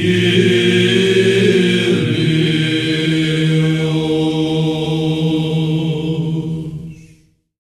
σκία,